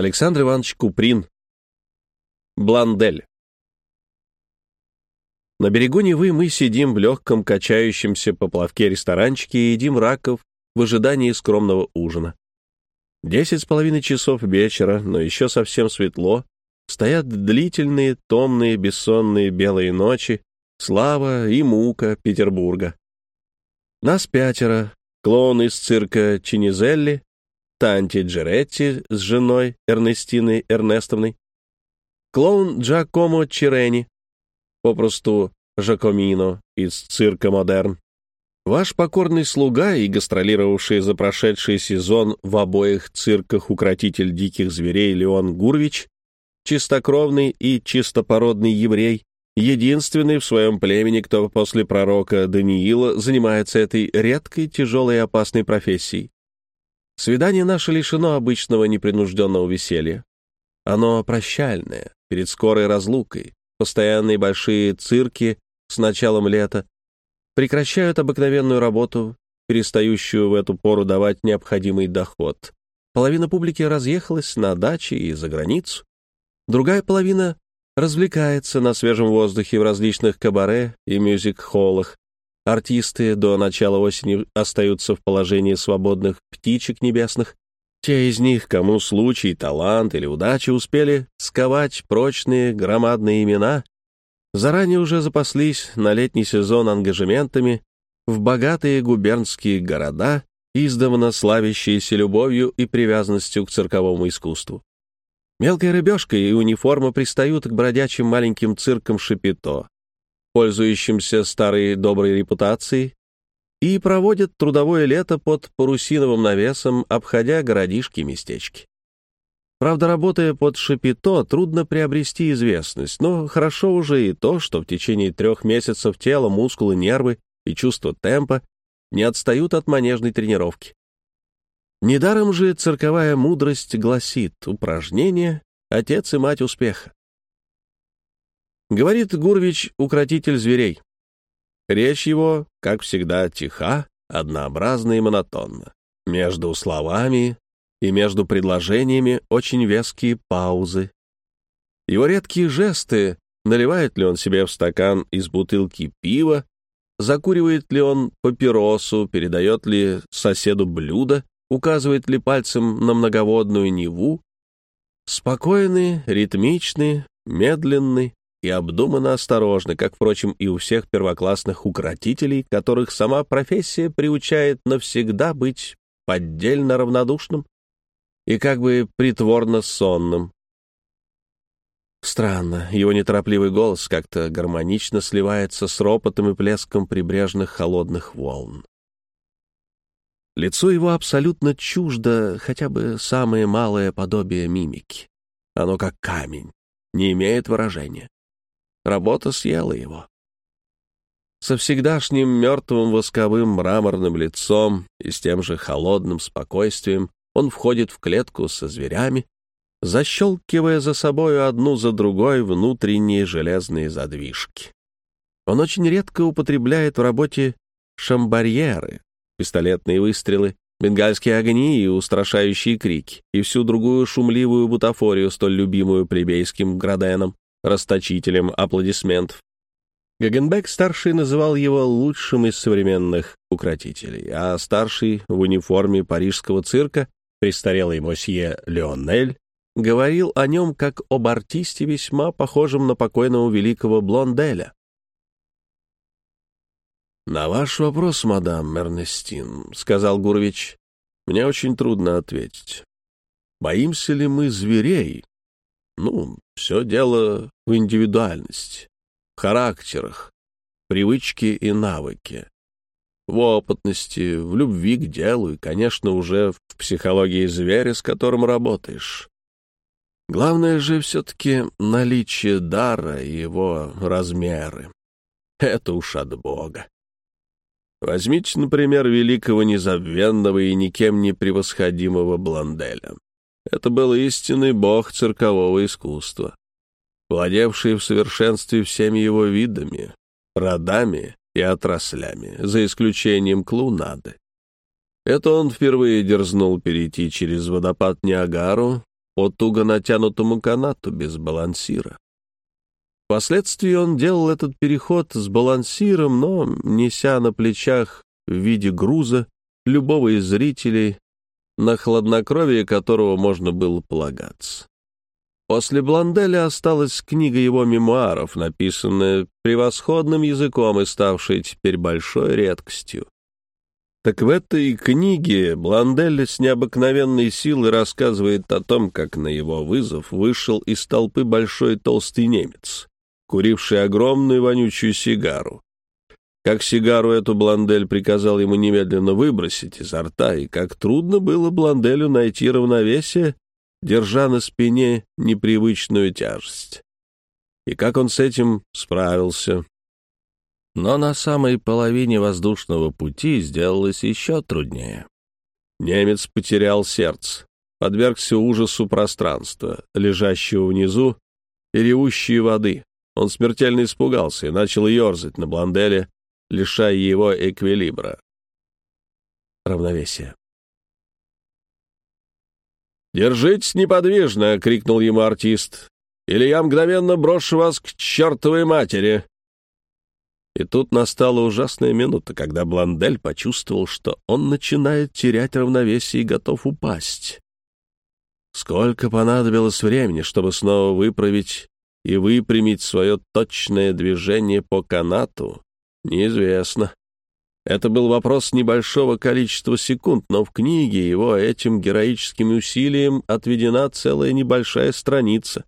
Александр Иванович Куприн. Бландель. На берегу Невы мы сидим в легком качающемся поплавке ресторанчике и едим раков в ожидании скромного ужина. Десять с половиной часов вечера, но еще совсем светло, стоят длительные, томные, бессонные белые ночи, слава и мука Петербурга. Нас пятеро, клоун из цирка Чинизелли, Танти Джеретти с женой Эрнестиной Эрнестовной, клоун Джакомо Чирени, попросту Жакомино из цирка «Модерн». Ваш покорный слуга и гастролировавший за прошедший сезон в обоих цирках укротитель диких зверей Леон Гурвич, чистокровный и чистопородный еврей, единственный в своем племени, кто после пророка Даниила занимается этой редкой, тяжелой и опасной профессией. Свидание наше лишено обычного непринужденного веселья. Оно прощальное, перед скорой разлукой, постоянные большие цирки с началом лета прекращают обыкновенную работу, перестающую в эту пору давать необходимый доход. Половина публики разъехалась на дачи и за границу. Другая половина развлекается на свежем воздухе в различных кабаре и мюзик-холлах. Артисты до начала осени остаются в положении свободных птичек небесных, те из них, кому случай, талант или удача успели сковать прочные громадные имена, заранее уже запаслись на летний сезон ангажементами в богатые губернские города, издавна славящиеся любовью и привязанностью к цирковому искусству. Мелкая рыбешка и униформа пристают к бродячим маленьким циркам Шапито, пользующимся старой доброй репутацией и проводят трудовое лето под парусиновым навесом, обходя городишки-местечки. Правда, работая под шапито, трудно приобрести известность, но хорошо уже и то, что в течение трех месяцев тело, мускулы, нервы и чувство темпа не отстают от манежной тренировки. Недаром же цирковая мудрость гласит упражнение «Отец и мать успеха». Говорит Гурвич, укротитель зверей. Речь его, как всегда, тиха, однообразна и монотонна. Между словами и между предложениями очень веские паузы. Его редкие жесты, наливает ли он себе в стакан из бутылки пива, закуривает ли он папиросу, передает ли соседу блюдо, указывает ли пальцем на многоводную Неву, спокойный, ритмичный, медленный, и обдуманно осторожны, как, впрочем, и у всех первоклассных укротителей, которых сама профессия приучает навсегда быть поддельно равнодушным и как бы притворно сонным. Странно, его неторопливый голос как-то гармонично сливается с ропотом и плеском прибрежных холодных волн. Лицо его абсолютно чуждо хотя бы самое малое подобие мимики. Оно как камень, не имеет выражения. Работа съела его. Со всегдашним мертвым восковым мраморным лицом и с тем же холодным спокойствием он входит в клетку со зверями, защелкивая за собою одну за другой внутренние железные задвижки. Он очень редко употребляет в работе шамбарьеры, пистолетные выстрелы, бенгальские огни и устрашающие крики, и всю другую шумливую бутафорию, столь любимую плебейским граденом расточителем аплодисментов. Гагенбек-старший называл его лучшим из современных укротителей, а старший в униформе парижского цирка, престарелый мосье Леонель, говорил о нем как об артисте, весьма похожем на покойного великого Блонделя. «На ваш вопрос, мадам Эрнестин, — сказал Гурвич, — мне очень трудно ответить. Боимся ли мы зверей? Ну, все дело в индивидуальности, в характерах, привычке и навыке, в опытности, в любви к делу и, конечно, уже в психологии зверя, с которым работаешь. Главное же все-таки наличие дара и его размеры. Это уж от Бога. Возьмите, например, великого незабвенного и никем не превосходимого Бланделя. Это был истинный бог циркового искусства, владевший в совершенстве всеми его видами, родами и отраслями, за исключением клоунады. Это он впервые дерзнул перейти через водопад Ниагару по туго натянутому канату без балансира. Впоследствии он делал этот переход с балансиром, но неся на плечах в виде груза любого из зрителей, на хладнокровие которого можно было полагаться. После Бланделя осталась книга его мемуаров, написанная превосходным языком и ставшая теперь большой редкостью. Так в этой книге Бландель с необыкновенной силой рассказывает о том, как на его вызов вышел из толпы большой толстый немец, куривший огромную вонючую сигару. Как сигару эту Бландель приказал ему немедленно выбросить изо рта, и как трудно было Бланделю найти равновесие держа на спине непривычную тяжесть. И как он с этим справился. Но на самой половине воздушного пути сделалось еще труднее. Немец потерял сердце, подвергся ужасу пространства, лежащего внизу, и ревущей воды. Он смертельно испугался и начал ерзать на бланделе, лишая его эквилибра. Равновесие. «Держитесь неподвижно!» — крикнул ему артист. «Или я мгновенно брошу вас к чертовой матери!» И тут настала ужасная минута, когда Бландель почувствовал, что он начинает терять равновесие и готов упасть. Сколько понадобилось времени, чтобы снова выправить и выпрямить свое точное движение по канату, неизвестно. Это был вопрос небольшого количества секунд, но в книге его этим героическим усилием отведена целая небольшая страница,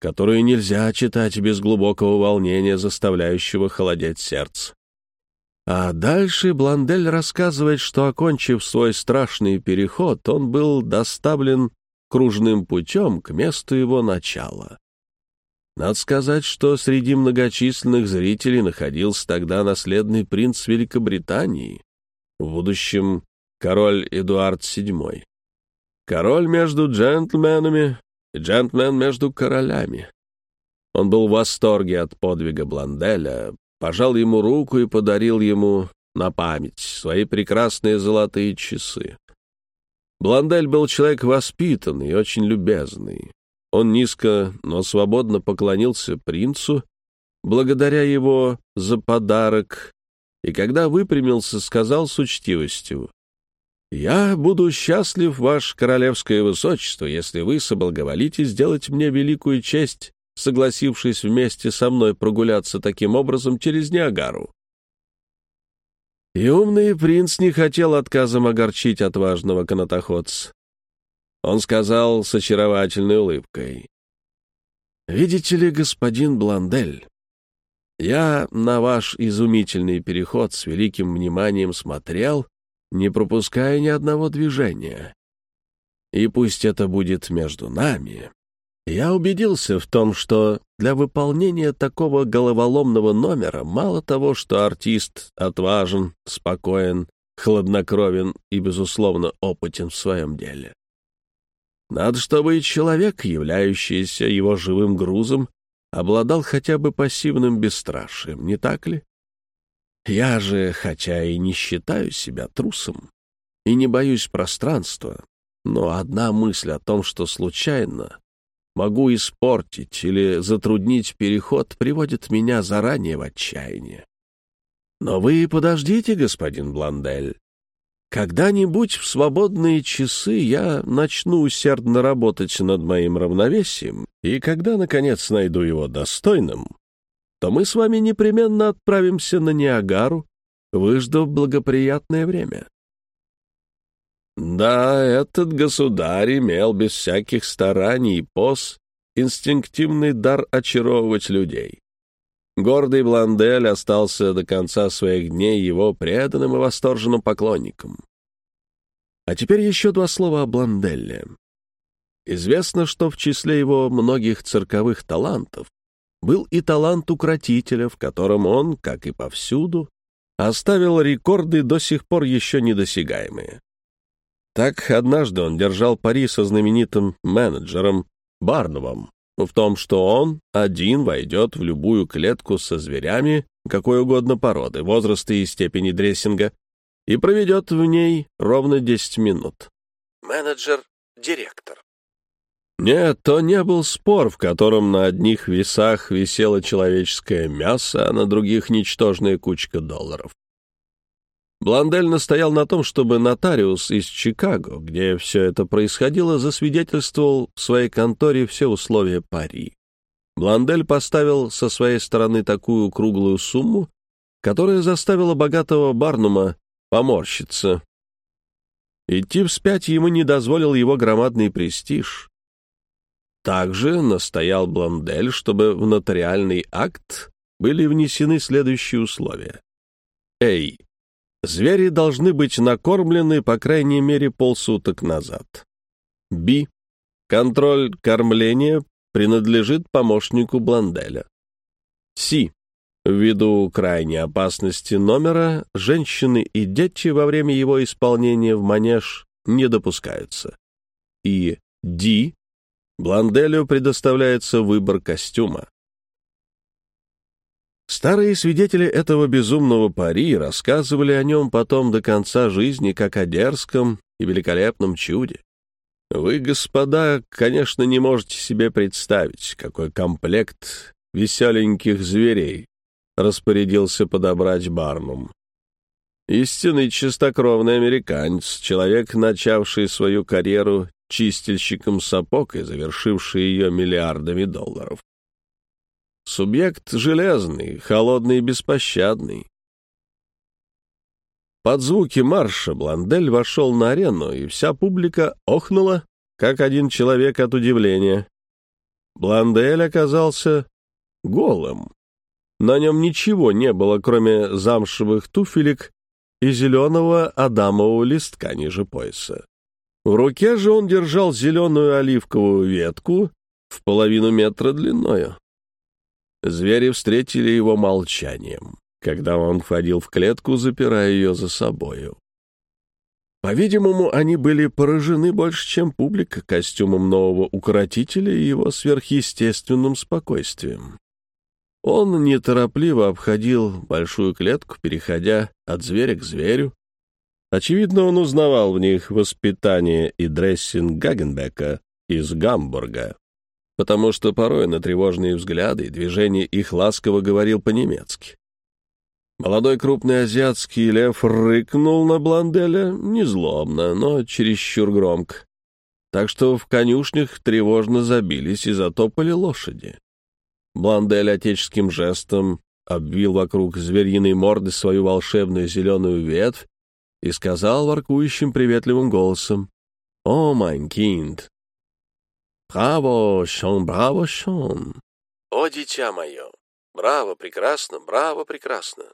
которую нельзя читать без глубокого волнения, заставляющего холодеть сердце. А дальше Бландель рассказывает, что, окончив свой страшный переход, он был доставлен кружным путем к месту его начала. Надо сказать, что среди многочисленных зрителей находился тогда наследный принц Великобритании, в будущем король Эдуард VII. Король между джентльменами джентльмен между королями. Он был в восторге от подвига Бланделя, пожал ему руку и подарил ему на память свои прекрасные золотые часы. Бландель был человек воспитанный и очень любезный. Он низко, но свободно поклонился принцу, благодаря его за подарок, и когда выпрямился, сказал с учтивостью, «Я буду счастлив, ваше королевское высочество, если вы соблаговолите сделать мне великую честь, согласившись вместе со мной прогуляться таким образом через Ниагару». И умный принц не хотел отказом огорчить отважного канатоходца. Он сказал с очаровательной улыбкой. «Видите ли, господин Бландель, я на ваш изумительный переход с великим вниманием смотрел, не пропуская ни одного движения. И пусть это будет между нами. Я убедился в том, что для выполнения такого головоломного номера мало того, что артист отважен, спокоен, хладнокровен и, безусловно, опытен в своем деле. Надо, чтобы и человек, являющийся его живым грузом, обладал хотя бы пассивным бесстрашием, не так ли? Я же, хотя и не считаю себя трусом, и не боюсь пространства, но одна мысль о том, что случайно могу испортить или затруднить переход, приводит меня заранее в отчаяние. Но вы подождите, господин Бландель. Когда-нибудь в свободные часы я начну усердно работать над моим равновесием, и когда, наконец, найду его достойным, то мы с вами непременно отправимся на Ниагару, выждав благоприятное время. Да, этот государь имел без всяких стараний и поз инстинктивный дар очаровывать людей. Гордый Бландель остался до конца своих дней его преданным и восторженным поклонником. А теперь еще два слова о Бланделле. Известно, что в числе его многих цирковых талантов был и талант укротителя, в котором он, как и повсюду, оставил рекорды до сих пор еще недосягаемые. Так однажды он держал пари со знаменитым менеджером Барновым, в том, что он один войдет в любую клетку со зверями какой угодно породы, возраста и степени дрессинга, и проведет в ней ровно 10 минут. Менеджер, директор. Нет, то не был спор, в котором на одних весах висело человеческое мясо, а на других — ничтожная кучка долларов. Бландель настоял на том, чтобы нотариус из Чикаго, где все это происходило, засвидетельствовал в своей конторе все условия пари. Бландель поставил со своей стороны такую круглую сумму, которая заставила богатого Барнума поморщиться. Идти вспять ему не дозволил его громадный престиж. Также настоял Бландель, чтобы в нотариальный акт были внесены следующие условия. Эй, звери должны быть накормлены по крайней мере полсуток назад. Б. Контроль кормления принадлежит помощнику Бланделя. С. Ввиду крайней опасности номера, женщины и дети во время его исполнения в манеж не допускаются. И Д. Бланделю предоставляется выбор костюма. Старые свидетели этого безумного пари рассказывали о нем потом до конца жизни как о дерзком и великолепном чуде. Вы, господа, конечно, не можете себе представить, какой комплект веселеньких зверей распорядился подобрать Барнум. Истинный чистокровный американец, человек, начавший свою карьеру чистильщиком сапог и завершивший ее миллиардами долларов. Субъект железный, холодный и беспощадный. Под звуки марша Бландель вошел на арену, и вся публика охнула, как один человек от удивления. Бландель оказался голым. На нем ничего не было, кроме замшевых туфелек и зеленого адамового листка ниже пояса. В руке же он держал зеленую оливковую ветку в половину метра длиною. Звери встретили его молчанием, когда он входил в клетку, запирая ее за собою. По-видимому, они были поражены больше, чем публика, костюмом нового укротителя и его сверхъестественным спокойствием. Он неторопливо обходил большую клетку, переходя от зверя к зверю, Очевидно, он узнавал в них воспитание и дрессинг Гагенбека из Гамбурга, потому что порой на тревожные взгляды и движения их ласково говорил по-немецки. Молодой крупный азиатский лев рыкнул на Бланделя незлобно, но чересчур громко, так что в конюшнях тревожно забились и затопали лошади. Бландель отеческим жестом обвил вокруг звериной морды свою волшебную зеленую ветвь и сказал воркующим приветливым голосом, «О, майн кинд!» «Браво, Шон, браво, Шон!» «О, дитя мое! Браво, прекрасно, браво, прекрасно!»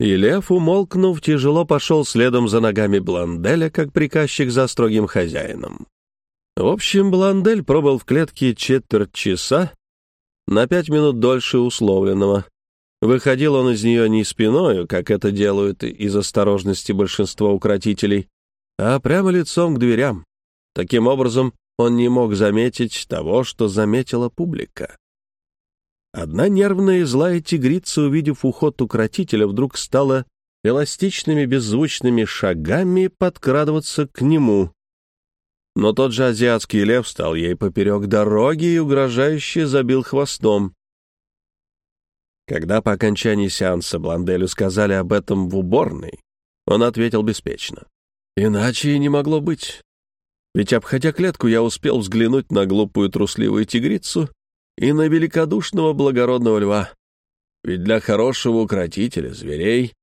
И лев, умолкнув, тяжело пошел следом за ногами Бланделя, как приказчик за строгим хозяином. В общем, Бландель пробыл в клетке четверть часа, на пять минут дольше условленного, Выходил он из нее не спиною, как это делают из осторожности большинство укротителей, а прямо лицом к дверям. Таким образом, он не мог заметить того, что заметила публика. Одна нервная и злая тигрица, увидев уход укротителя, вдруг стала эластичными беззвучными шагами подкрадываться к нему. Но тот же азиатский лев стал ей поперек дороги и угрожающе забил хвостом. Когда по окончании сеанса Бланделю сказали об этом в уборной, он ответил беспечно. «Иначе и не могло быть. Ведь, обходя клетку, я успел взглянуть на глупую трусливую тигрицу и на великодушного благородного льва. Ведь для хорошего укротителя зверей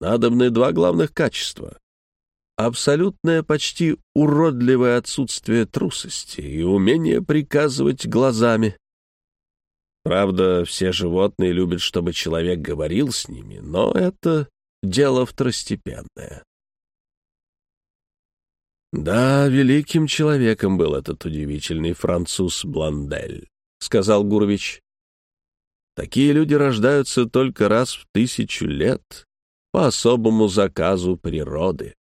надобны два главных качества. Абсолютное, почти уродливое отсутствие трусости и умение приказывать глазами. Правда, все животные любят, чтобы человек говорил с ними, но это дело второстепенное. «Да, великим человеком был этот удивительный француз Бландель», — сказал Гурвич. «Такие люди рождаются только раз в тысячу лет по особому заказу природы».